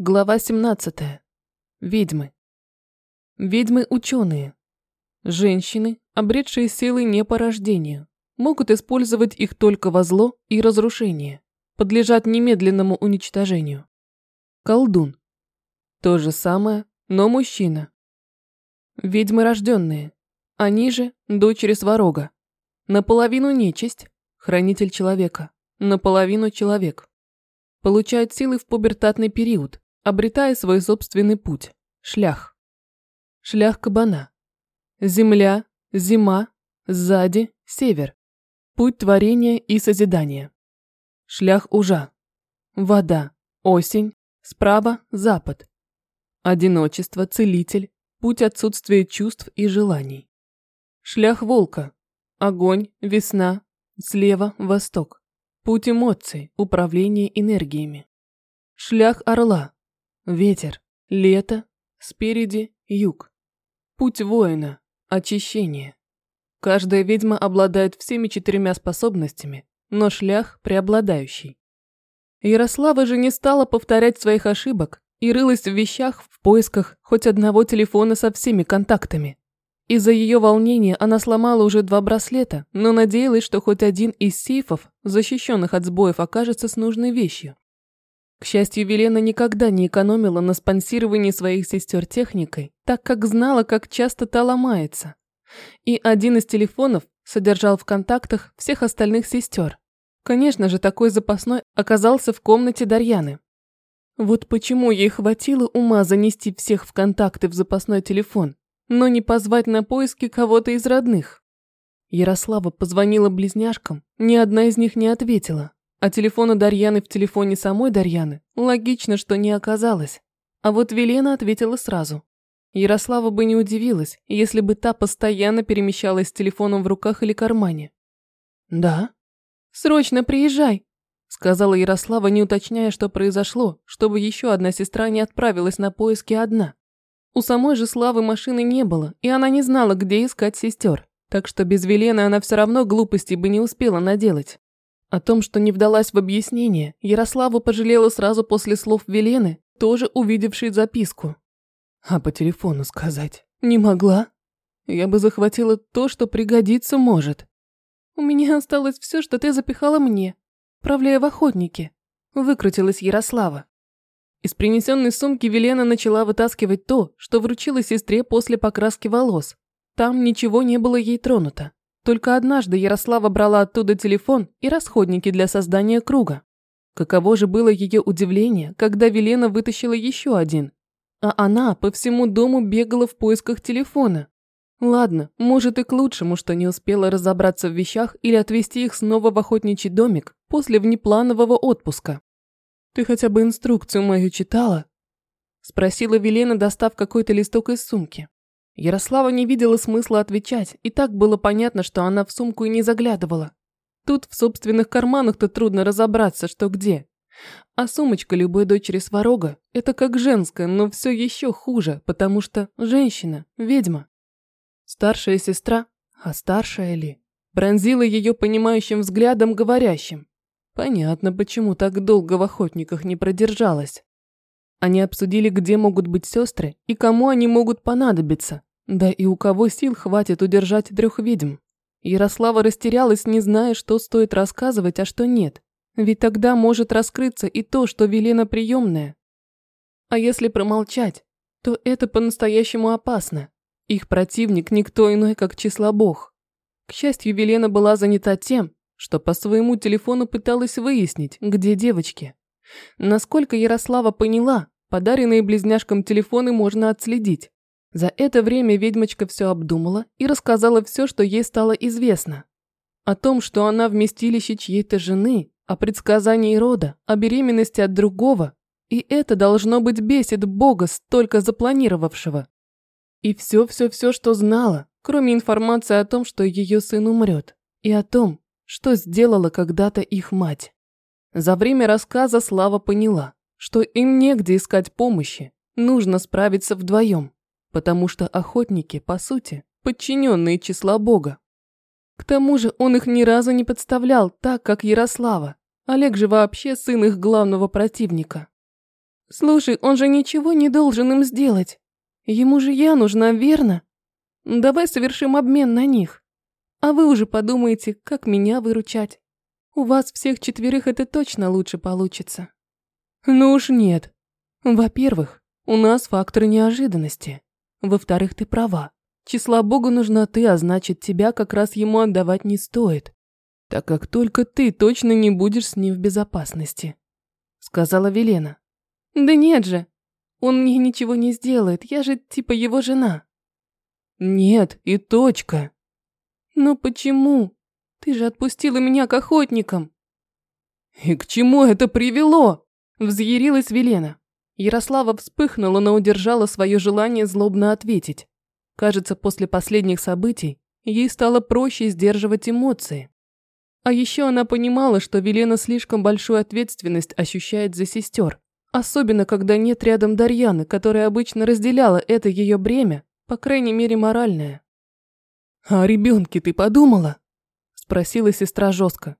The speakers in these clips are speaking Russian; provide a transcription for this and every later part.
Глава 17. Ведьмы. Ведьмы – ученые. Женщины, обретшие силы не по рождению, могут использовать их только во зло и разрушение, подлежат немедленному уничтожению. Колдун. То же самое, но мужчина. Ведьмы рожденные. Они же – дочери сварога. Наполовину нечисть, хранитель человека, наполовину человек. Получают силы в пубертатный период, обретая свой собственный путь – шлях. Шлях кабана. Земля, зима, сзади, север. Путь творения и созидания. Шлях ужа. Вода, осень, справа, запад. Одиночество, целитель, путь отсутствия чувств и желаний. Шлях волка. Огонь, весна, слева, восток. Путь эмоций, управление энергиями. Шлях орла. Ветер, лето, спереди юг. Путь воина, очищение. Каждая ведьма обладает всеми четырьмя способностями, но шлях преобладающий. Ярослава же не стала повторять своих ошибок и рылась в вещах в поисках хоть одного телефона со всеми контактами. Из-за ее волнения она сломала уже два браслета, но надеялась, что хоть один из сейфов, защищенных от сбоев, окажется с нужной вещью. К счастью, Велена никогда не экономила на спонсировании своих сестер техникой, так как знала, как часто та ломается. И один из телефонов содержал в контактах всех остальных сестер. Конечно же, такой запасной оказался в комнате Дарьяны. Вот почему ей хватило ума занести всех в контакты в запасной телефон, но не позвать на поиски кого-то из родных. Ярослава позвонила близняшкам, ни одна из них не ответила. А телефона Дарьяны в телефоне самой Дарьяны логично, что не оказалось. А вот Велена ответила сразу. Ярослава бы не удивилась, если бы та постоянно перемещалась с телефоном в руках или кармане. «Да?» «Срочно приезжай!» Сказала Ярослава, не уточняя, что произошло, чтобы еще одна сестра не отправилась на поиски одна. У самой же Славы машины не было, и она не знала, где искать сестер, так что без Велены она все равно глупости бы не успела наделать. О том, что не вдалась в объяснение, Ярослава пожалела сразу после слов Велены, тоже увидевшей записку. А по телефону сказать не могла. Я бы захватила то, что пригодиться может. У меня осталось все, что ты запихала мне, правляя в охотнике. Выкрутилась Ярослава. Из принесенной сумки Велена начала вытаскивать то, что вручила сестре после покраски волос. Там ничего не было ей тронуто. Только однажды Ярослава брала оттуда телефон и расходники для создания круга. Каково же было ее удивление, когда Велена вытащила еще один. А она по всему дому бегала в поисках телефона. Ладно, может и к лучшему, что не успела разобраться в вещах или отвезти их снова в охотничий домик после внепланового отпуска. «Ты хотя бы инструкцию мою читала?» Спросила Велена, достав какой-то листок из сумки. Ярослава не видела смысла отвечать, и так было понятно, что она в сумку и не заглядывала. Тут в собственных карманах-то трудно разобраться, что где. А сумочка любой дочери сварога – это как женская, но все еще хуже, потому что женщина, ведьма. Старшая сестра, а старшая ли, пронзила ее понимающим взглядом, говорящим. Понятно, почему так долго в охотниках не продержалась. Они обсудили, где могут быть сестры и кому они могут понадобиться, да и у кого сил хватит удержать трех ведьм? Ярослава растерялась, не зная, что стоит рассказывать, а что нет. Ведь тогда может раскрыться и то, что Велена приемная. А если промолчать, то это по-настоящему опасно. Их противник никто иной, как числа бог. К счастью, Велена была занята тем, что по своему телефону пыталась выяснить, где девочки. Насколько Ярослава поняла, подаренные близняшкам телефоны можно отследить. За это время ведьмочка все обдумала и рассказала все, что ей стало известно. О том, что она вместилище чьей-то жены, о предсказании рода, о беременности от другого. И это должно быть бесит Бога, столько запланировавшего. И все-все-все, что знала, кроме информации о том, что ее сын умрет. И о том, что сделала когда-то их мать. За время рассказа Слава поняла, что им негде искать помощи, нужно справиться вдвоем потому что охотники, по сути, подчиненные числа Бога. К тому же он их ни разу не подставлял так, как Ярослава. Олег же вообще сын их главного противника. Слушай, он же ничего не должен им сделать. Ему же я нужна, верно? Давай совершим обмен на них. А вы уже подумаете, как меня выручать. У вас всех четверых это точно лучше получится. Ну уж нет. Во-первых, у нас фактор неожиданности. Во-вторых, ты права. Числа Богу нужна ты, а значит, тебя как раз ему отдавать не стоит. Так как только ты точно не будешь с ним в безопасности. Сказала Велена. Да нет же. Он мне ничего не сделает, я же типа его жена. Нет, и точка. Но почему? Ты же отпустила меня к охотникам. И к чему это привело? Взъярилась Велена. Ярослава вспыхнула, но удержала свое желание злобно ответить. Кажется, после последних событий ей стало проще сдерживать эмоции. А еще она понимала, что Велена слишком большую ответственность ощущает за сестер. Особенно, когда нет рядом Дарьяны, которая обычно разделяла это ее бремя, по крайней мере моральное. «А о ребенке ты подумала?» – спросила сестра жестко.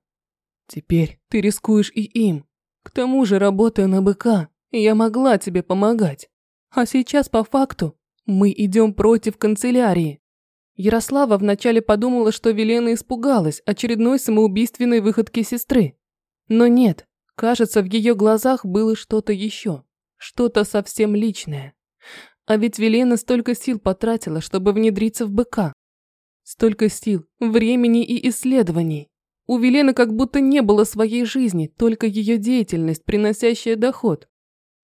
«Теперь ты рискуешь и им. К тому же, работая на быка, я могла тебе помогать. А сейчас, по факту, мы идем против канцелярии. Ярослава вначале подумала, что Велена испугалась очередной самоубийственной выходки сестры. Но нет, кажется, в ее глазах было что-то еще, что-то совсем личное. А ведь Велена столько сил потратила, чтобы внедриться в быка. Столько сил, времени и исследований. У Велены как будто не было своей жизни, только ее деятельность, приносящая доход.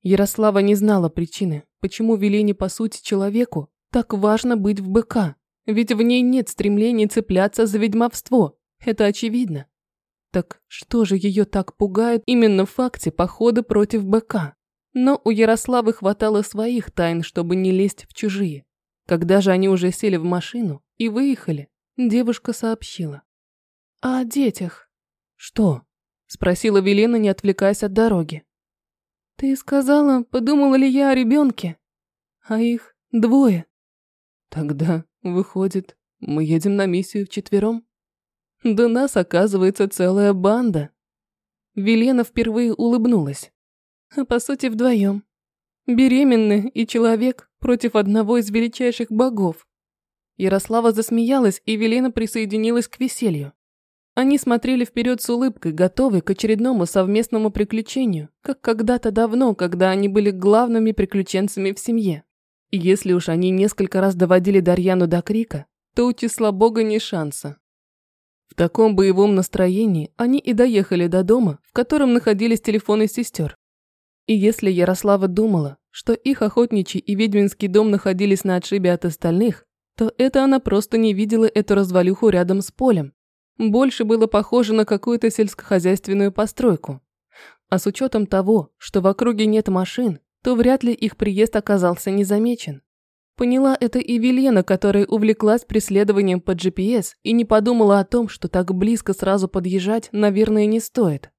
Ярослава не знала причины, почему Велине, по сути, человеку, так важно быть в БК. Ведь в ней нет стремления цепляться за ведьмовство. Это очевидно. Так что же ее так пугает именно в факте похода против БК? Но у Ярославы хватало своих тайн, чтобы не лезть в чужие. Когда же они уже сели в машину и выехали, девушка сообщила. «А о детях?» «Что?» – спросила Велена, не отвлекаясь от дороги. Ты сказала, подумала ли я о ребенке? А их двое. Тогда, выходит, мы едем на миссию вчетвером? Да нас, оказывается, целая банда. Велена впервые улыбнулась. А по сути вдвоем. Беременный и человек против одного из величайших богов. Ярослава засмеялась, и Велена присоединилась к веселью. Они смотрели вперед с улыбкой, готовые к очередному совместному приключению, как когда-то давно, когда они были главными приключенцами в семье. И если уж они несколько раз доводили Дарьяну до крика, то у числа бога не шанса. В таком боевом настроении они и доехали до дома, в котором находились телефоны сестер. И если Ярослава думала, что их охотничий и ведьминский дом находились на отшибе от остальных, то это она просто не видела эту развалюху рядом с полем, больше было похоже на какую-то сельскохозяйственную постройку. А с учетом того, что в округе нет машин, то вряд ли их приезд оказался незамечен. Поняла это и Велена, которая увлеклась преследованием по GPS и не подумала о том, что так близко сразу подъезжать, наверное, не стоит.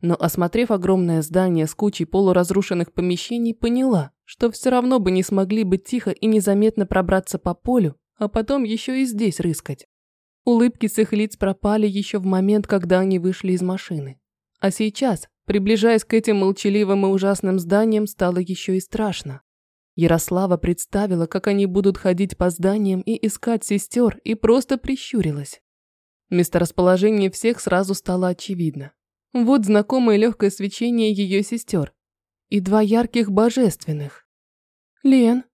Но осмотрев огромное здание с кучей полуразрушенных помещений, поняла, что все равно бы не смогли бы тихо и незаметно пробраться по полю, а потом еще и здесь рыскать. Улыбки с их лиц пропали еще в момент, когда они вышли из машины. А сейчас, приближаясь к этим молчаливым и ужасным зданиям, стало еще и страшно. Ярослава представила, как они будут ходить по зданиям и искать сестер, и просто прищурилась. Месторасположение всех сразу стало очевидно. Вот знакомое легкое свечение ее сестер. И два ярких божественных. Лен,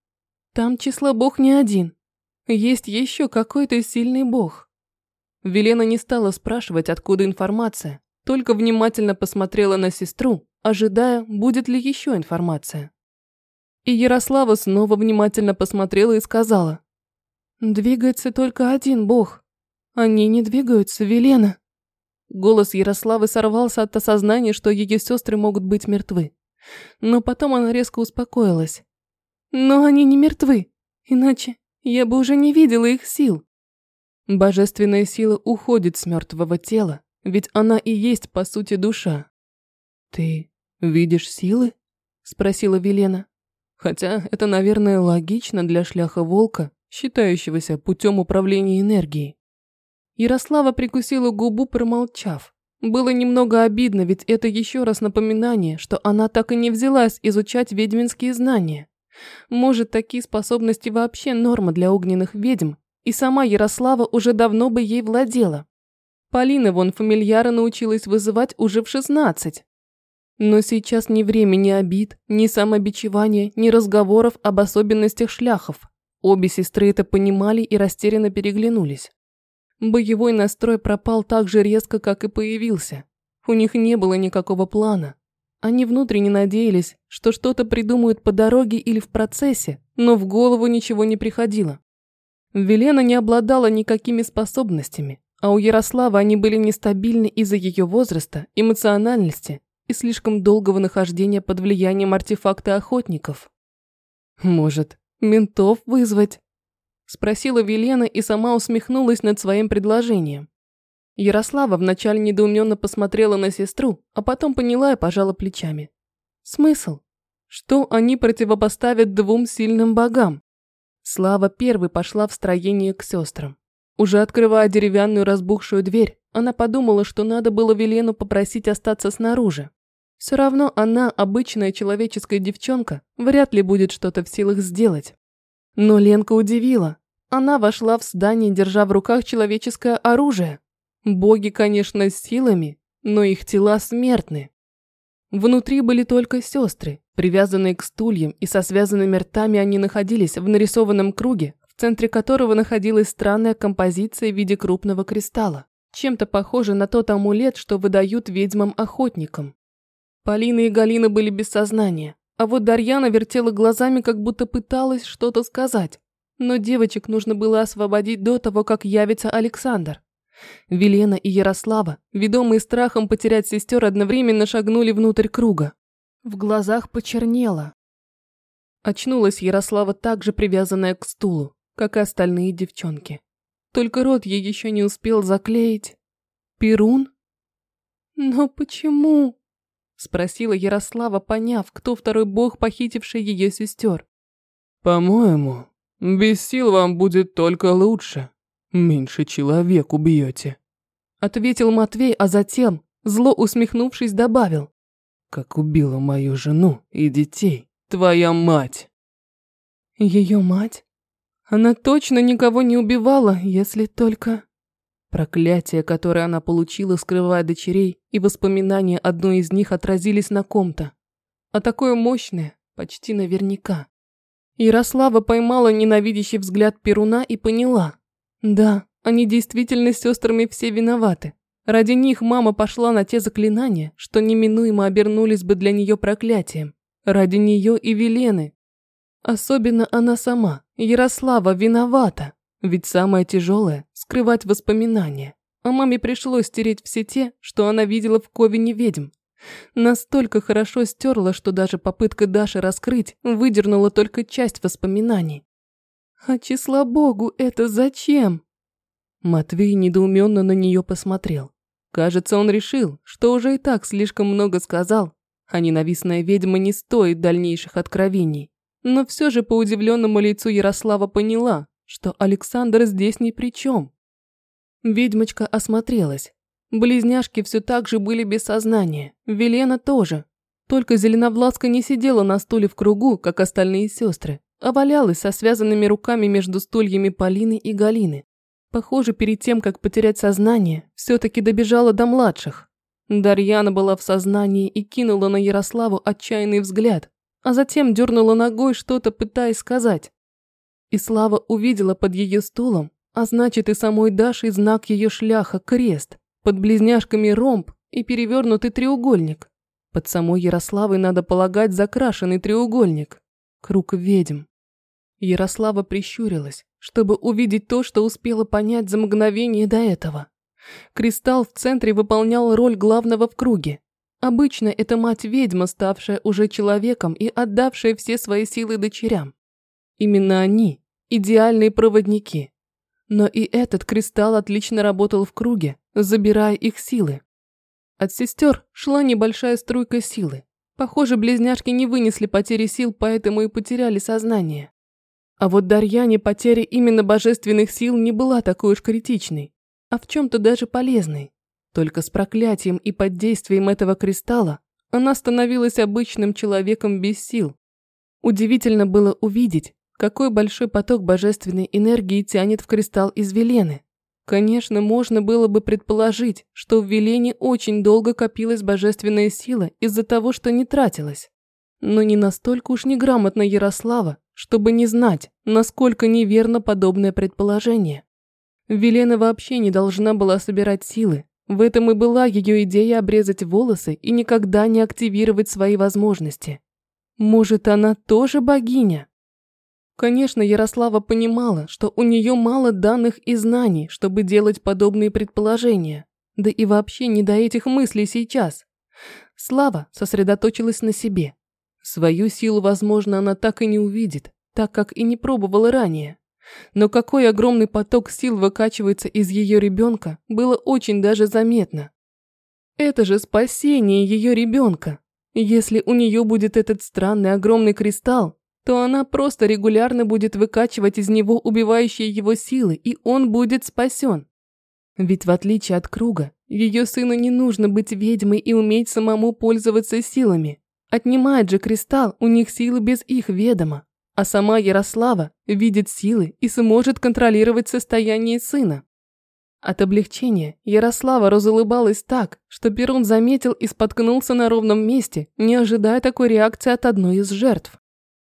там число бог не один. Есть еще какой-то сильный бог. Велена не стала спрашивать, откуда информация, только внимательно посмотрела на сестру, ожидая, будет ли еще информация. И Ярослава снова внимательно посмотрела и сказала. «Двигается только один бог. Они не двигаются, Велена». Голос Ярославы сорвался от осознания, что ее сестры могут быть мертвы. Но потом она резко успокоилась. «Но они не мертвы, иначе я бы уже не видела их сил». Божественная сила уходит с мертвого тела, ведь она и есть, по сути, душа. «Ты видишь силы?» – спросила Велена. Хотя это, наверное, логично для шляха волка, считающегося путем управления энергией. Ярослава прикусила губу, промолчав. Было немного обидно, ведь это еще раз напоминание, что она так и не взялась изучать ведьминские знания. Может, такие способности вообще норма для огненных ведьм, и сама Ярослава уже давно бы ей владела. Полина вон фамильяра научилась вызывать уже в 16. Но сейчас ни время ни обид, ни самобичевания, ни разговоров об особенностях шляхов. Обе сестры это понимали и растерянно переглянулись. Боевой настрой пропал так же резко, как и появился. У них не было никакого плана. Они внутренне надеялись, что что-то придумают по дороге или в процессе, но в голову ничего не приходило. Велена не обладала никакими способностями, а у Ярослава они были нестабильны из-за ее возраста, эмоциональности и слишком долгого нахождения под влиянием артефакта охотников. Может, ментов вызвать? Спросила Велена и сама усмехнулась над своим предложением. Ярослава вначале недоуменно посмотрела на сестру, а потом поняла и пожала плечами. Смысл? Что они противопоставят двум сильным богам? Слава первой пошла в строение к сестрам. Уже открывая деревянную разбухшую дверь, она подумала, что надо было Велену попросить остаться снаружи. Все равно она, обычная человеческая девчонка, вряд ли будет что-то в силах сделать. Но Ленка удивила. Она вошла в здание, держа в руках человеческое оружие. Боги, конечно, с силами, но их тела смертны. Внутри были только сестры, привязанные к стульям, и со связанными ртами они находились в нарисованном круге, в центре которого находилась странная композиция в виде крупного кристалла, чем-то похожий на тот амулет, что выдают ведьмам-охотникам. Полина и Галина были без сознания, а вот Дарьяна вертела глазами, как будто пыталась что-то сказать. Но девочек нужно было освободить до того, как явится Александр. Велена и Ярослава, ведомые страхом потерять сестер, одновременно шагнули внутрь круга. В глазах почернело. Очнулась Ярослава также привязанная к стулу, как и остальные девчонки. Только рот ей еще не успел заклеить. Перун? Но почему? Спросила Ярослава, поняв, кто второй бог, похитивший ее сестер. По-моему, без сил вам будет только лучше. Меньше человек убьете. Ответил Матвей, а затем, зло усмехнувшись, добавил. Как убила мою жену и детей твоя мать. Ее мать? Она точно никого не убивала, если только... Проклятие, которое она получила, скрывая дочерей, и воспоминания одной из них отразились на ком-то. А такое мощное, почти наверняка. Ярослава поймала ненавидящий взгляд Перуна и поняла. Да, они действительно с сестрами все виноваты. Ради них мама пошла на те заклинания, что неминуемо обернулись бы для нее проклятием. Ради нее и Велены. Особенно она сама, Ярослава, виновата. Ведь самое тяжелое – скрывать воспоминания. А маме пришлось стереть все те, что она видела в Ковине ведьм. Настолько хорошо стерла, что даже попытка Даши раскрыть выдернула только часть воспоминаний. А числа Богу это зачем? Матвей недоуменно на нее посмотрел. Кажется, он решил, что уже и так слишком много сказал, а ненавистная ведьма не стоит дальнейших откровений. Но все же по удивленному лицу Ярослава поняла, что Александр здесь ни при чем. Ведьмочка осмотрелась. Близняшки все так же были без сознания, Велена тоже. Только Зеленовласка не сидела на стуле в кругу, как остальные сестры, а валялась со связанными руками между стульями Полины и Галины. Похоже, перед тем, как потерять сознание, все-таки добежала до младших. Дарьяна была в сознании и кинула на Ярославу отчаянный взгляд, а затем дернула ногой что-то, пытаясь сказать. И Слава увидела под ее стулом, а значит и самой Дашей знак ее шляха – крест, под близняшками ромб и перевернутый треугольник. Под самой Ярославой, надо полагать, закрашенный треугольник. Круг ведьм. Ярослава прищурилась, чтобы увидеть то, что успела понять за мгновение до этого. Кристалл в центре выполнял роль главного в круге. Обычно это мать-ведьма, ставшая уже человеком и отдавшая все свои силы дочерям. Именно они идеальные проводники. Но и этот кристалл отлично работал в круге, забирая их силы. От сестер шла небольшая струйка силы. Похоже, близняшки не вынесли потери сил, поэтому и потеряли сознание. А вот Дарьяне потеря именно божественных сил не была такой уж критичной, а в чем-то даже полезной. Только с проклятием и под действием этого кристалла она становилась обычным человеком без сил. Удивительно было увидеть, какой большой поток божественной энергии тянет в кристалл из Велены. Конечно, можно было бы предположить, что в Велене очень долго копилась божественная сила из-за того, что не тратилась. Но не настолько уж неграмотно Ярослава, чтобы не знать, насколько неверно подобное предположение. Велена вообще не должна была собирать силы. В этом и была ее идея обрезать волосы и никогда не активировать свои возможности. Может, она тоже богиня? Конечно, Ярослава понимала, что у нее мало данных и знаний, чтобы делать подобные предположения. Да и вообще не до этих мыслей сейчас. Слава сосредоточилась на себе. Свою силу, возможно, она так и не увидит, так как и не пробовала ранее. Но какой огромный поток сил выкачивается из ее ребенка, было очень даже заметно. Это же спасение ее ребенка. Если у нее будет этот странный огромный кристалл, то она просто регулярно будет выкачивать из него убивающие его силы, и он будет спасен. Ведь в отличие от круга, ее сыну не нужно быть ведьмой и уметь самому пользоваться силами. Отнимает же кристалл у них силы без их ведома, а сама Ярослава видит силы и сможет контролировать состояние сына. От облегчения Ярослава разулыбалась так, что Перун заметил и споткнулся на ровном месте, не ожидая такой реакции от одной из жертв.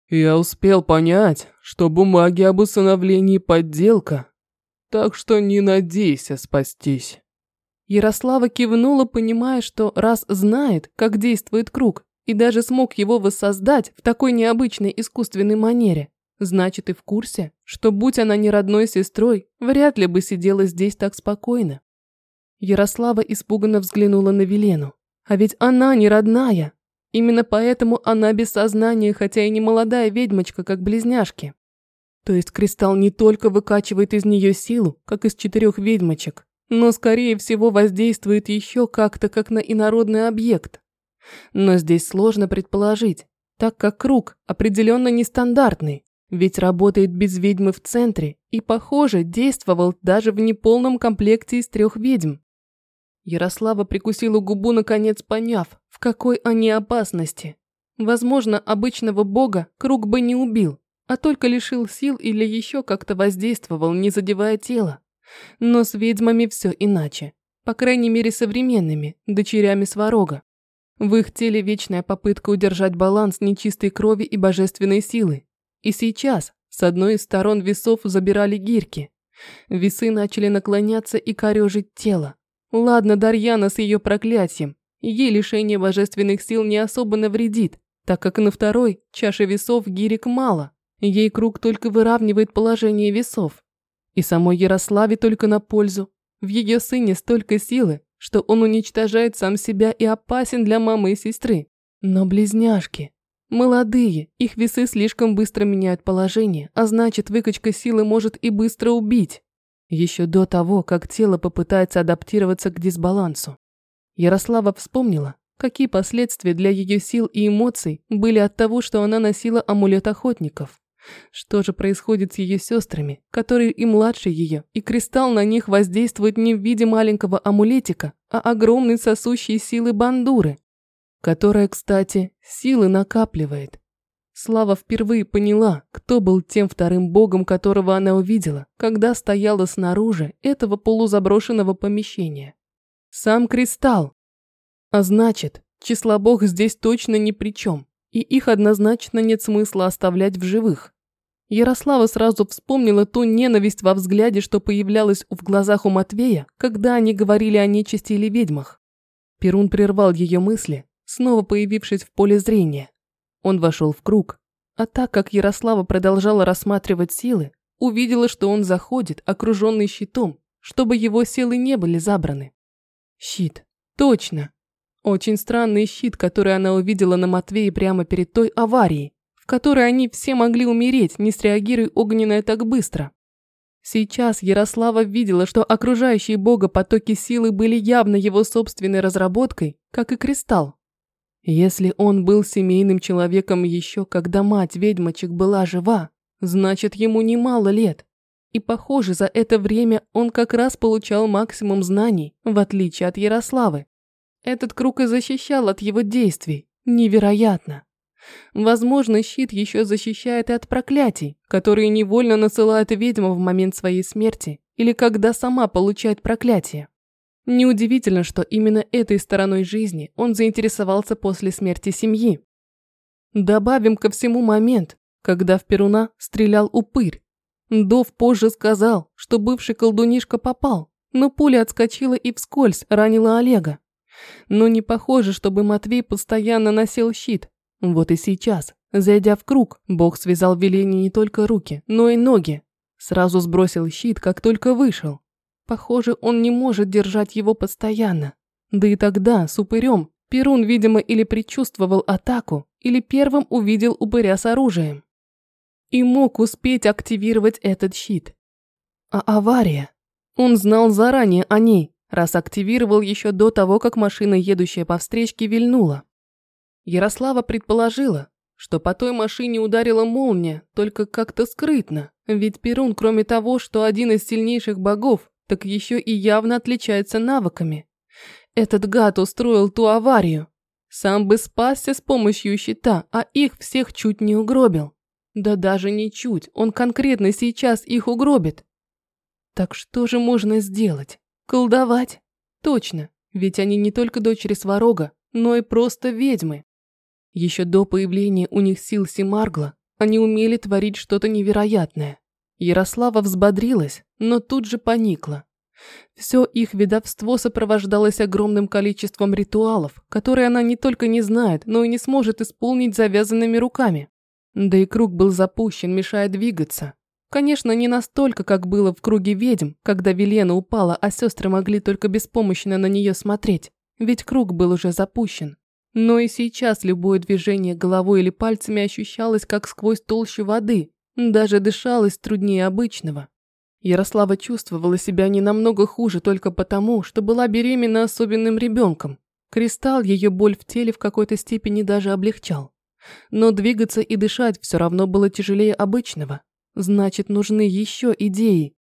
Я успел понять, что бумаги об усыновлении подделка, так что не надейся спастись. Ярослава кивнула, понимая, что раз знает, как действует круг, и даже смог его воссоздать в такой необычной искусственной манере, значит и в курсе, что будь она не родной сестрой, вряд ли бы сидела здесь так спокойно. Ярослава испуганно взглянула на Велену. А ведь она не родная, Именно поэтому она без сознания, хотя и не молодая ведьмочка, как близняшки. То есть кристалл не только выкачивает из нее силу, как из четырех ведьмочек, но, скорее всего, воздействует еще как-то, как на инородный объект. Но здесь сложно предположить, так как круг определенно нестандартный, ведь работает без ведьмы в центре и, похоже, действовал даже в неполном комплекте из трех ведьм. Ярослава прикусила губу, наконец поняв, в какой они опасности. Возможно, обычного бога круг бы не убил, а только лишил сил или еще как-то воздействовал, не задевая тело. Но с ведьмами все иначе. По крайней мере, современными, дочерями Сварога. В их теле вечная попытка удержать баланс нечистой крови и божественной силы. И сейчас с одной из сторон весов забирали гирьки. Весы начали наклоняться и корежить тело. Ладно, Дарьяна с ее проклятием. Ей лишение божественных сил не особо навредит, так как на второй чаше весов гирик мало. Ей круг только выравнивает положение весов. И самой Ярославе только на пользу. В ее сыне столько силы, что он уничтожает сам себя и опасен для мамы и сестры. Но близняшки. Молодые, их весы слишком быстро меняют положение, а значит выкачка силы может и быстро убить еще до того, как тело попытается адаптироваться к дисбалансу. Ярослава вспомнила, какие последствия для ее сил и эмоций были от того, что она носила амулет охотников. Что же происходит с ее сестрами, которые и младше ее, и кристалл на них воздействует не в виде маленького амулетика, а огромной сосущей силы бандуры, которая, кстати, силы накапливает. Слава впервые поняла, кто был тем вторым богом, которого она увидела, когда стояла снаружи этого полузаброшенного помещения. Сам кристалл. А значит, числа бог здесь точно ни при чем, и их однозначно нет смысла оставлять в живых. Ярослава сразу вспомнила ту ненависть во взгляде, что появлялась в глазах у Матвея, когда они говорили о нечисти или ведьмах. Перун прервал ее мысли, снова появившись в поле зрения. Он вошел в круг, а так как Ярослава продолжала рассматривать силы, увидела, что он заходит, окруженный щитом, чтобы его силы не были забраны. Щит. Точно. Очень странный щит, который она увидела на Матвее прямо перед той аварией, в которой они все могли умереть, не среагируя огненная так быстро. Сейчас Ярослава видела, что окружающие бога потоки силы были явно его собственной разработкой, как и кристалл. Если он был семейным человеком еще когда мать ведьмочек была жива, значит ему немало лет. И, похоже, за это время он как раз получал максимум знаний, в отличие от Ярославы. Этот круг и защищал от его действий. Невероятно. Возможно, щит еще защищает и от проклятий, которые невольно насылает ведьма в момент своей смерти или когда сама получает проклятие. Неудивительно, что именно этой стороной жизни он заинтересовался после смерти семьи. Добавим ко всему момент, когда в Перуна стрелял упырь. Дов позже сказал, что бывший колдунишка попал, но пуля отскочила и вскользь ранила Олега. Но не похоже, чтобы Матвей постоянно носил щит. Вот и сейчас, зайдя в круг, Бог связал Велене не только руки, но и ноги. Сразу сбросил щит, как только вышел. Похоже, он не может держать его постоянно. Да и тогда, с упырем, Перун, видимо, или предчувствовал атаку, или первым увидел упыря с оружием. И мог успеть активировать этот щит. А авария? Он знал заранее о ней, раз активировал еще до того, как машина, едущая по встречке, вильнула. Ярослава предположила, что по той машине ударила молния, только как-то скрытно, ведь Перун, кроме того, что один из сильнейших богов, так еще и явно отличается навыками. Этот гад устроил ту аварию. Сам бы спасся с помощью щита, а их всех чуть не угробил. Да даже не чуть, он конкретно сейчас их угробит. Так что же можно сделать? Колдовать? Точно, ведь они не только дочери Сварога, но и просто ведьмы. Еще до появления у них сил Симаргла они умели творить что-то невероятное. Ярослава взбодрилась, но тут же поникла. Все их ведовство сопровождалось огромным количеством ритуалов, которые она не только не знает, но и не сможет исполнить завязанными руками. Да и круг был запущен, мешая двигаться. Конечно, не настолько, как было в круге ведьм, когда Велена упала, а сестры могли только беспомощно на нее смотреть, ведь круг был уже запущен. Но и сейчас любое движение головой или пальцами ощущалось, как сквозь толщу воды, даже дышалось труднее обычного. Ярослава чувствовала себя не намного хуже только потому, что была беременна особенным ребенком. Кристалл ее боль в теле в какой-то степени даже облегчал. Но двигаться и дышать все равно было тяжелее обычного. Значит, нужны еще идеи.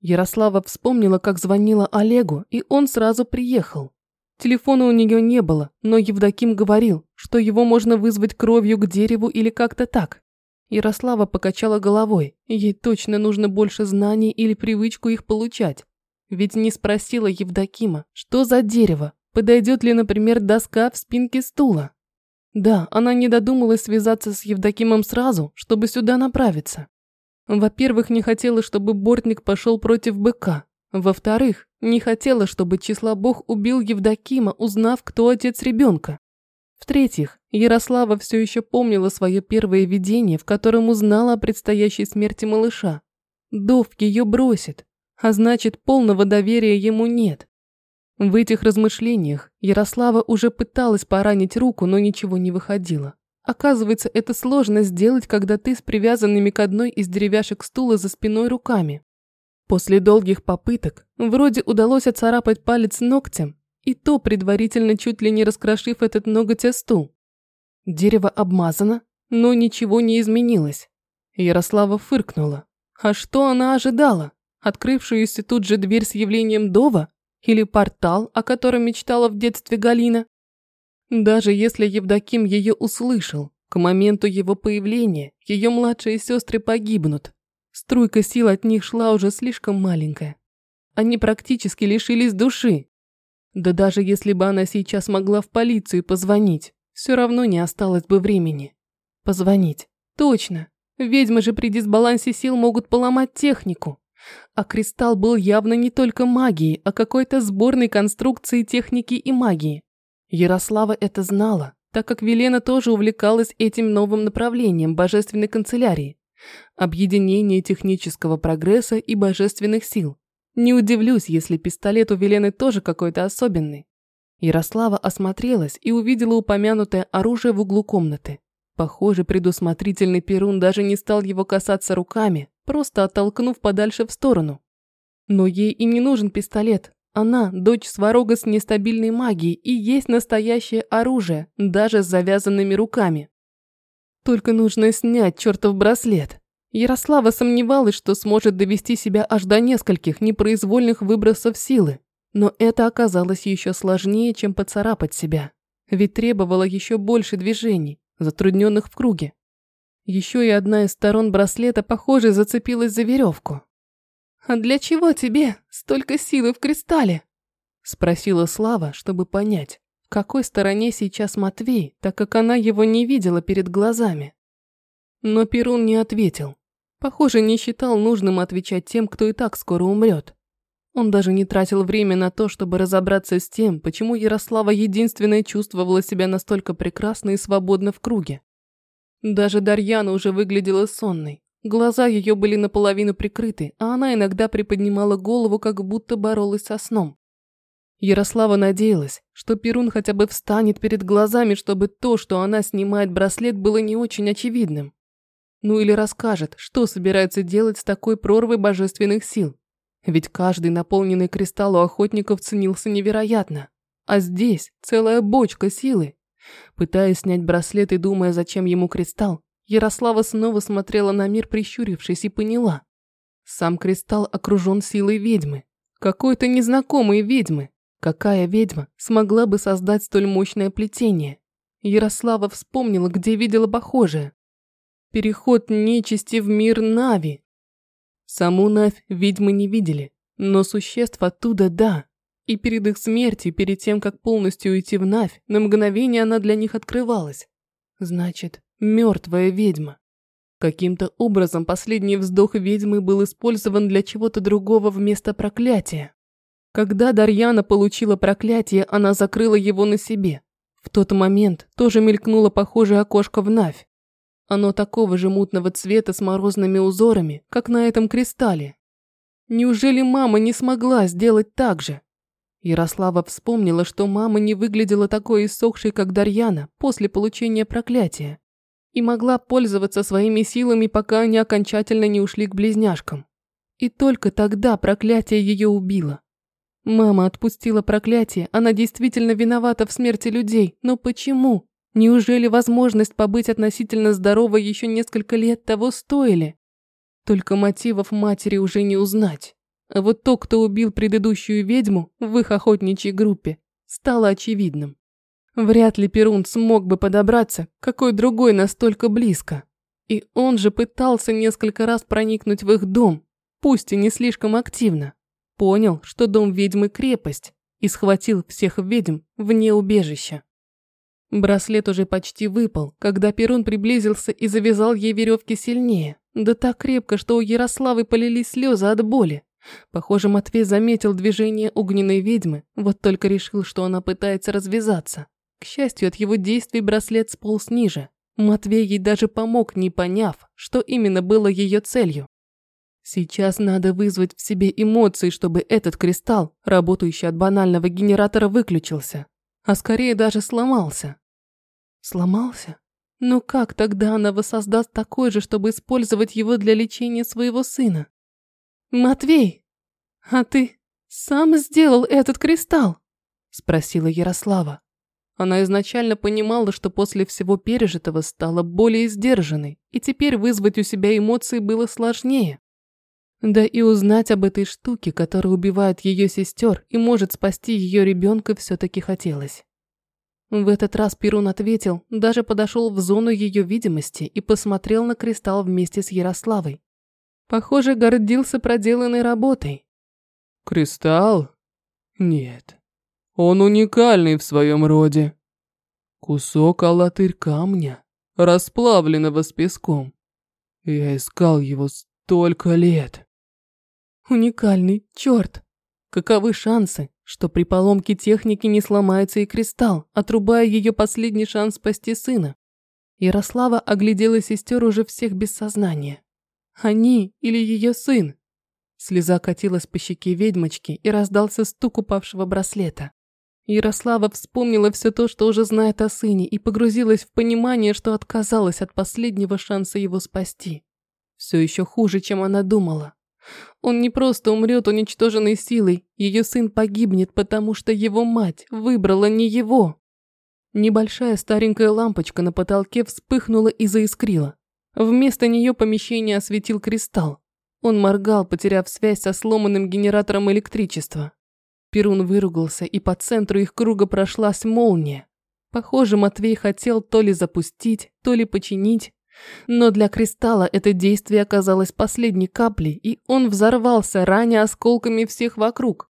Ярослава вспомнила, как звонила Олегу, и он сразу приехал. Телефона у нее не было, но Евдоким говорил, что его можно вызвать кровью к дереву или как-то так. Ярослава покачала головой. Ей точно нужно больше знаний или привычку их получать. Ведь не спросила Евдокима, что за дерево, подойдет ли, например, доска в спинке стула. Да, она не додумалась связаться с Евдокимом сразу, чтобы сюда направиться. Во-первых, не хотела, чтобы Бортник пошел против быка. Во-вторых, не хотела, чтобы числа Бог убил Евдокима, узнав, кто отец ребенка. В-третьих, Ярослава все еще помнила свое первое видение, в котором узнала о предстоящей смерти малыша. Дов ее бросит, а значит, полного доверия ему нет. В этих размышлениях Ярослава уже пыталась поранить руку, но ничего не выходило. Оказывается, это сложно сделать, когда ты с привязанными к одной из деревяшек стула за спиной руками. После долгих попыток вроде удалось оцарапать палец ногтем, и то предварительно чуть ли не раскрошив этот ноготь о стул. Дерево обмазано, но ничего не изменилось. Ярослава фыркнула. А что она ожидала? Открывшуюся тут же дверь с явлением Дова? Или портал, о котором мечтала в детстве Галина? Даже если Евдоким ее услышал, к моменту его появления ее младшие сестры погибнут. Струйка сил от них шла уже слишком маленькая. Они практически лишились души. Да даже если бы она сейчас могла в полицию позвонить, все равно не осталось бы времени. Позвонить. Точно. Ведьмы же при дисбалансе сил могут поломать технику. А кристалл был явно не только магией, а какой-то сборной конструкции техники и магии. Ярослава это знала, так как Велена тоже увлекалась этим новым направлением божественной канцелярии. Объединение технического прогресса и божественных сил. Не удивлюсь, если пистолет у Велены тоже какой-то особенный. Ярослава осмотрелась и увидела упомянутое оружие в углу комнаты. Похоже, предусмотрительный Перун даже не стал его касаться руками, просто оттолкнув подальше в сторону. Но ей и не нужен пистолет. Она – дочь сварога с нестабильной магией и есть настоящее оружие, даже с завязанными руками. Только нужно снять чертов браслет. Ярослава сомневалась, что сможет довести себя аж до нескольких непроизвольных выбросов силы. Но это оказалось еще сложнее, чем поцарапать себя. Ведь требовало еще больше движений, затрудненных в круге. Еще и одна из сторон браслета, похоже, зацепилась за веревку. «А для чего тебе столько силы в кристалле?» Спросила Слава, чтобы понять, в какой стороне сейчас Матвей, так как она его не видела перед глазами. Но Перун не ответил. Похоже, не считал нужным отвечать тем, кто и так скоро умрет. Он даже не тратил время на то, чтобы разобраться с тем, почему Ярослава единственная чувствовала себя настолько прекрасно и свободно в круге. Даже Дарьяна уже выглядела сонной. Глаза ее были наполовину прикрыты, а она иногда приподнимала голову, как будто боролась со сном. Ярослава надеялась, что Перун хотя бы встанет перед глазами, чтобы то, что она снимает браслет, было не очень очевидным. Ну или расскажет, что собирается делать с такой прорвой божественных сил. Ведь каждый наполненный кристалл у охотников ценился невероятно. А здесь целая бочка силы. Пытаясь снять браслет и думая, зачем ему кристалл, Ярослава снова смотрела на мир, прищурившись, и поняла. Сам кристалл окружен силой ведьмы. Какой-то незнакомой ведьмы. Какая ведьма смогла бы создать столь мощное плетение? Ярослава вспомнила, где видела похожее. Переход нечисти в мир Нави. Саму Навь ведьмы не видели, но существ оттуда да. И перед их смертью, перед тем, как полностью уйти в Навь, на мгновение она для них открывалась. Значит, мертвая ведьма. Каким-то образом последний вздох ведьмы был использован для чего-то другого вместо проклятия. Когда Дарьяна получила проклятие, она закрыла его на себе. В тот момент тоже мелькнуло похожее окошко в Навь. Оно такого же мутного цвета с морозными узорами, как на этом кристалле. Неужели мама не смогла сделать так же? Ярослава вспомнила, что мама не выглядела такой иссохшей, как Дарьяна, после получения проклятия, и могла пользоваться своими силами, пока они окончательно не ушли к близняшкам. И только тогда проклятие ее убило. Мама отпустила проклятие, она действительно виновата в смерти людей, но почему? Неужели возможность побыть относительно здоровой еще несколько лет того стоили? Только мотивов матери уже не узнать. А вот то, кто убил предыдущую ведьму в их охотничьей группе, стало очевидным. Вряд ли Перун смог бы подобраться, какой другой настолько близко. И он же пытался несколько раз проникнуть в их дом, пусть и не слишком активно. Понял, что дом ведьмы – крепость, и схватил всех ведьм вне убежища. Браслет уже почти выпал, когда Перун приблизился и завязал ей веревки сильнее, да так крепко, что у Ярославы полились слезы от боли. Похоже, Матвей заметил движение огненной ведьмы, вот только решил, что она пытается развязаться. К счастью, от его действий браслет сполз ниже. Матвей ей даже помог, не поняв, что именно было ее целью. Сейчас надо вызвать в себе эмоции, чтобы этот кристалл, работающий от банального генератора, выключился. А скорее даже сломался. Сломался? Но как тогда она воссоздаст такой же, чтобы использовать его для лечения своего сына? «Матвей, а ты сам сделал этот кристалл?» – спросила Ярослава. Она изначально понимала, что после всего пережитого стала более сдержанной, и теперь вызвать у себя эмоции было сложнее. Да и узнать об этой штуке, которая убивает ее сестер и может спасти ее ребенка, все-таки хотелось. В этот раз Перун ответил, даже подошел в зону ее видимости и посмотрел на кристалл вместе с Ярославой. Похоже, гордился проделанной работой. Кристалл? Нет. Он уникальный в своем роде. Кусок алатырь камня, расплавленного с песком. Я искал его столько лет. Уникальный, черт. Каковы шансы, что при поломке техники не сломается и кристалл, отрубая ее последний шанс спасти сына? Ярослава оглядела сестер уже всех без сознания. Они или ее сын? Слеза катилась по щеке ведьмочки и раздался стук упавшего браслета. Ярослава вспомнила все то, что уже знает о сыне, и погрузилась в понимание, что отказалась от последнего шанса его спасти. Все еще хуже, чем она думала. Он не просто умрет уничтоженной силой, ее сын погибнет, потому что его мать выбрала не его. Небольшая старенькая лампочка на потолке вспыхнула и заискрила. Вместо нее помещение осветил кристалл. Он моргал, потеряв связь со сломанным генератором электричества. Перун выругался, и по центру их круга прошлась молния. Похоже, Матвей хотел то ли запустить, то ли починить. Но для кристалла это действие оказалось последней каплей, и он взорвался, раня осколками всех вокруг.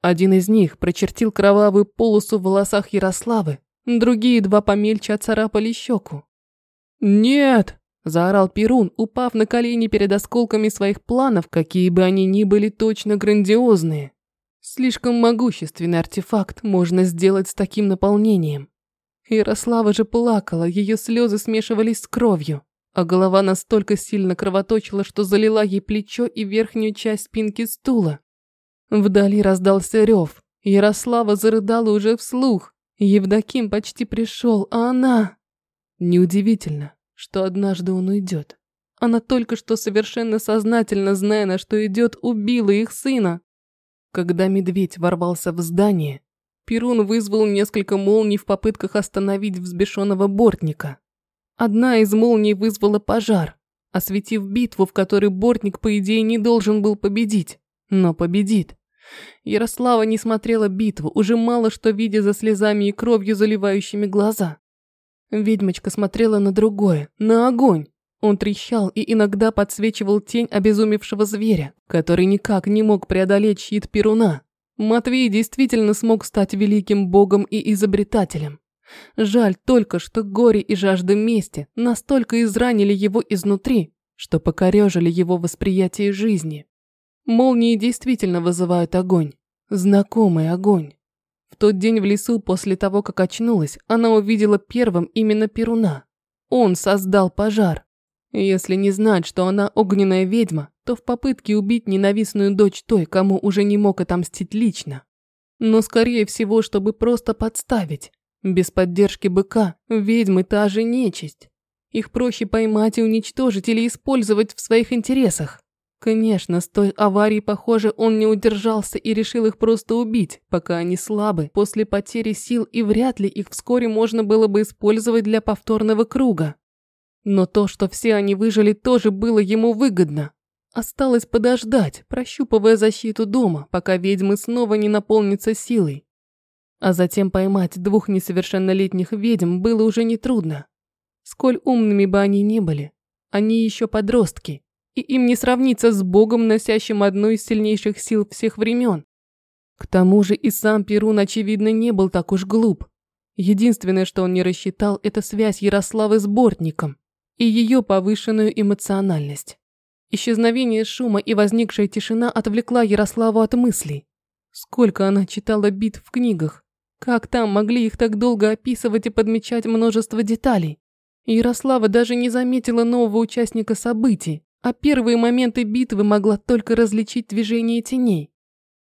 Один из них прочертил кровавую полосу в волосах Ярославы, другие два помельче оцарапали щеку. «Нет!» – заорал Перун, упав на колени перед осколками своих планов, какие бы они ни были точно грандиозные. Слишком могущественный артефакт можно сделать с таким наполнением. Ярослава же плакала, ее слезы смешивались с кровью, а голова настолько сильно кровоточила, что залила ей плечо и верхнюю часть спинки стула. Вдали раздался рев. Ярослава зарыдала уже вслух. Евдоким почти пришел, а она... Неудивительно, что однажды он уйдет. Она только что совершенно сознательно, зная, на что идет, убила их сына. Когда медведь ворвался в здание, Перун вызвал несколько молний в попытках остановить взбешенного бортника. Одна из молний вызвала пожар, осветив битву, в которой бортник, по идее, не должен был победить, но победит. Ярослава не смотрела битву, уже мало что видя за слезами и кровью, заливающими глаза. Ведьмочка смотрела на другое, на огонь, он трещал и иногда подсвечивал тень обезумевшего зверя, который никак не мог преодолеть щит Перуна. Матвей действительно смог стать великим богом и изобретателем. Жаль только, что горе и жажда мести настолько изранили его изнутри, что покорежили его восприятие жизни. Молнии действительно вызывают огонь. Знакомый огонь. В тот день в лесу, после того, как очнулась, она увидела первым именно Перуна. Он создал пожар. Если не знать, что она огненная ведьма, то в попытке убить ненавистную дочь той, кому уже не мог отомстить лично. Но скорее всего, чтобы просто подставить. Без поддержки быка ведьмы та же нечисть. Их проще поймать и уничтожить или использовать в своих интересах. Конечно, с той аварии, похоже, он не удержался и решил их просто убить, пока они слабы, после потери сил, и вряд ли их вскоре можно было бы использовать для повторного круга. Но то, что все они выжили, тоже было ему выгодно. Осталось подождать, прощупывая защиту дома, пока ведьмы снова не наполнятся силой. А затем поймать двух несовершеннолетних ведьм было уже нетрудно. Сколь умными бы они ни были, они еще подростки, и им не сравниться с богом, носящим одну из сильнейших сил всех времен. К тому же и сам Перун, очевидно, не был так уж глуп. Единственное, что он не рассчитал, это связь Ярославы с Бортником и ее повышенную эмоциональность. Исчезновение шума и возникшая тишина отвлекла Ярославу от мыслей. Сколько она читала бит в книгах. Как там могли их так долго описывать и подмечать множество деталей? Ярослава даже не заметила нового участника событий, а первые моменты битвы могла только различить движение теней.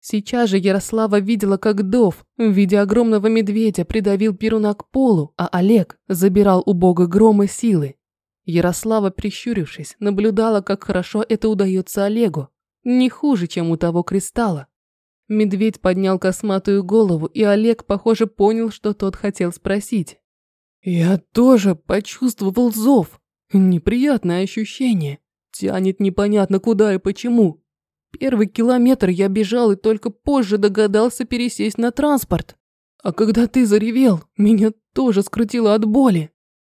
Сейчас же Ярослава видела, как Дов в виде огромного медведя придавил Перуна к полу, а Олег забирал у бога грома силы. Ярослава, прищурившись, наблюдала, как хорошо это удается Олегу. Не хуже, чем у того кристалла. Медведь поднял косматую голову, и Олег, похоже, понял, что тот хотел спросить. «Я тоже почувствовал зов. Неприятное ощущение. Тянет непонятно куда и почему. Первый километр я бежал и только позже догадался пересесть на транспорт. А когда ты заревел, меня тоже скрутило от боли.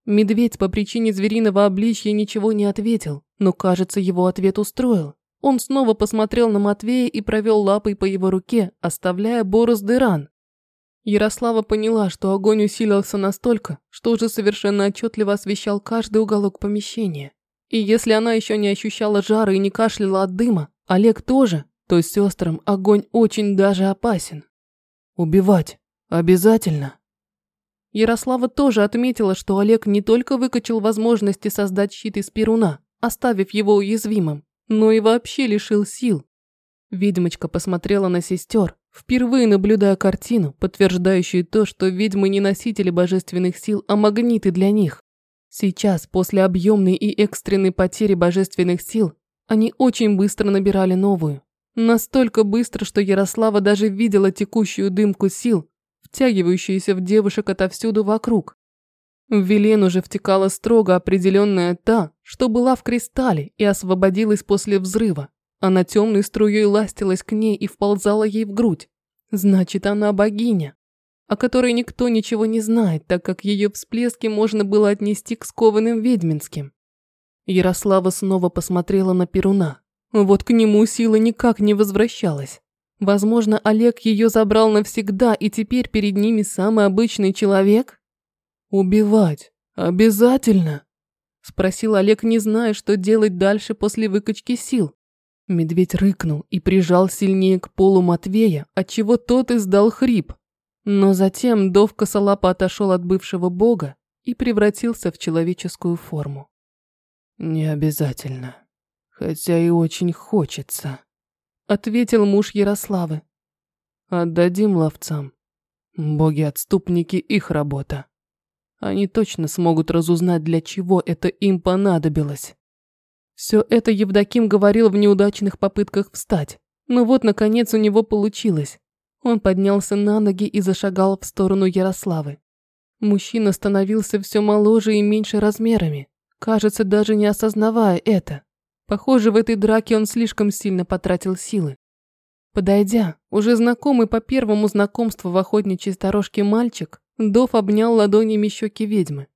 Медведь по причине звериного обличья ничего не ответил, но, кажется, его ответ устроил. Он снова посмотрел на Матвея и провел лапой по его руке, оставляя борозды ран. Ярослава поняла, что огонь усилился настолько, что уже совершенно отчетливо освещал каждый уголок помещения. И если она еще не ощущала жара и не кашляла от дыма, Олег тоже, то сестрам огонь очень даже опасен. Убивать обязательно. Ярослава тоже отметила, что Олег не только выкачал возможности создать щит из Перуна, оставив его уязвимым, но и вообще лишил сил. Ведьмочка посмотрела на сестер, впервые наблюдая картину, подтверждающую то, что ведьмы не носители божественных сил, а магниты для них. Сейчас, после объемной и экстренной потери божественных сил, они очень быстро набирали новую. Настолько быстро, что Ярослава даже видела текущую дымку сил, втягивающиеся в девушек отовсюду вокруг. В Велен уже втекала строго определенная та, что была в кристалле и освободилась после взрыва. Она темной струей ластилась к ней и вползала ей в грудь. Значит, она богиня, о которой никто ничего не знает, так как ее всплески можно было отнести к скованным ведьминским. Ярослава снова посмотрела на Перуна. Вот к нему сила никак не возвращалась. Возможно, Олег ее забрал навсегда, и теперь перед ними самый обычный человек? Убивать обязательно? Спросил Олег, не зная, что делать дальше после выкачки сил. Медведь рыкнул и прижал сильнее к полу Матвея, отчего тот издал хрип. Но затем Дов косолапо отошел от бывшего бога и превратился в человеческую форму. «Не обязательно, хотя и очень хочется», — ответил муж Ярославы. «Отдадим ловцам. Боги-отступники — их работа. Они точно смогут разузнать, для чего это им понадобилось». Все это Евдоким говорил в неудачных попытках встать. Но вот, наконец, у него получилось. Он поднялся на ноги и зашагал в сторону Ярославы. Мужчина становился все моложе и меньше размерами, кажется, даже не осознавая это. Похоже, в этой драке он слишком сильно потратил силы. Подойдя, уже знакомый по первому знакомству в охотничьей сторожке мальчик, Дов обнял ладонями щеки ведьмы.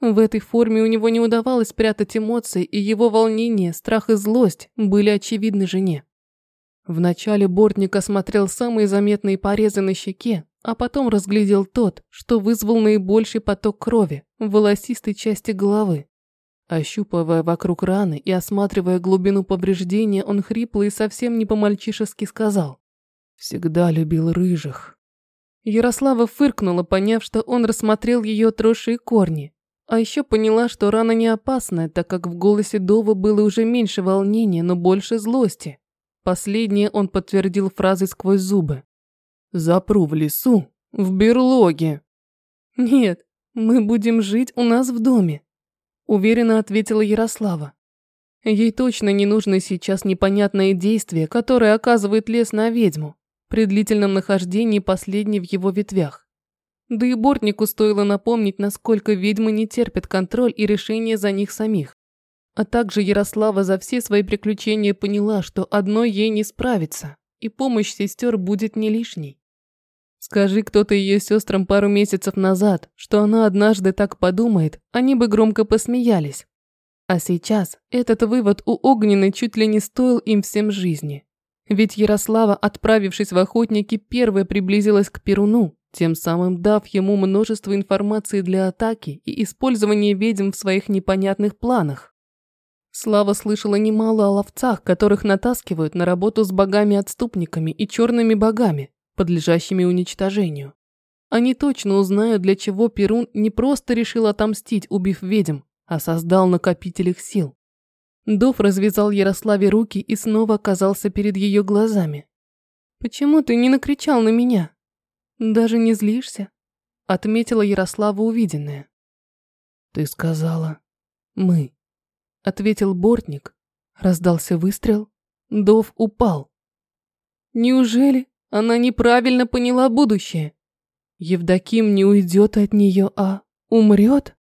В этой форме у него не удавалось спрятать эмоции, и его волнение, страх и злость были очевидны жене. Вначале Бортник осмотрел самые заметные порезы на щеке, а потом разглядел тот, что вызвал наибольший поток крови в волосистой части головы. Ощупывая вокруг раны и осматривая глубину повреждения, он хрипло и совсем не по-мальчишески сказал. «Всегда любил рыжих». Ярослава фыркнула, поняв, что он рассмотрел ее отросшие корни, а еще поняла, что рана не опасная, так как в голосе Дова было уже меньше волнения, но больше злости. Последнее он подтвердил фразой сквозь зубы. «Запру в лесу, в берлоге». «Нет, мы будем жить у нас в доме», – уверенно ответила Ярослава. Ей точно не нужно сейчас непонятное действие, которое оказывает лес на ведьму, при длительном нахождении последней в его ветвях. Да и Бортнику стоило напомнить, насколько ведьмы не терпят контроль и решения за них самих. А также Ярослава за все свои приключения поняла, что одной ей не справится, и помощь сестер будет не лишней. Скажи кто-то ее сестрам пару месяцев назад, что она однажды так подумает, они бы громко посмеялись. А сейчас этот вывод у Огненной чуть ли не стоил им всем жизни. Ведь Ярослава, отправившись в охотники, первая приблизилась к Перуну, тем самым дав ему множество информации для атаки и использования ведьм в своих непонятных планах. Слава слышала немало о ловцах, которых натаскивают на работу с богами-отступниками и черными богами, подлежащими уничтожению. Они точно узнают, для чего Перун не просто решил отомстить, убив ведьм, а создал накопитель их сил. Дов развязал Ярославе руки и снова оказался перед ее глазами. «Почему ты не накричал на меня?» «Даже не злишься?» – отметила Ярослава увиденное. «Ты сказала «мы», – ответил Бортник. Раздался выстрел. Дов упал. Неужели она неправильно поняла будущее? Евдоким не уйдет от нее, а умрет?